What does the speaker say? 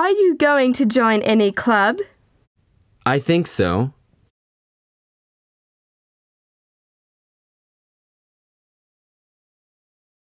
Are you going to join any club? I think so.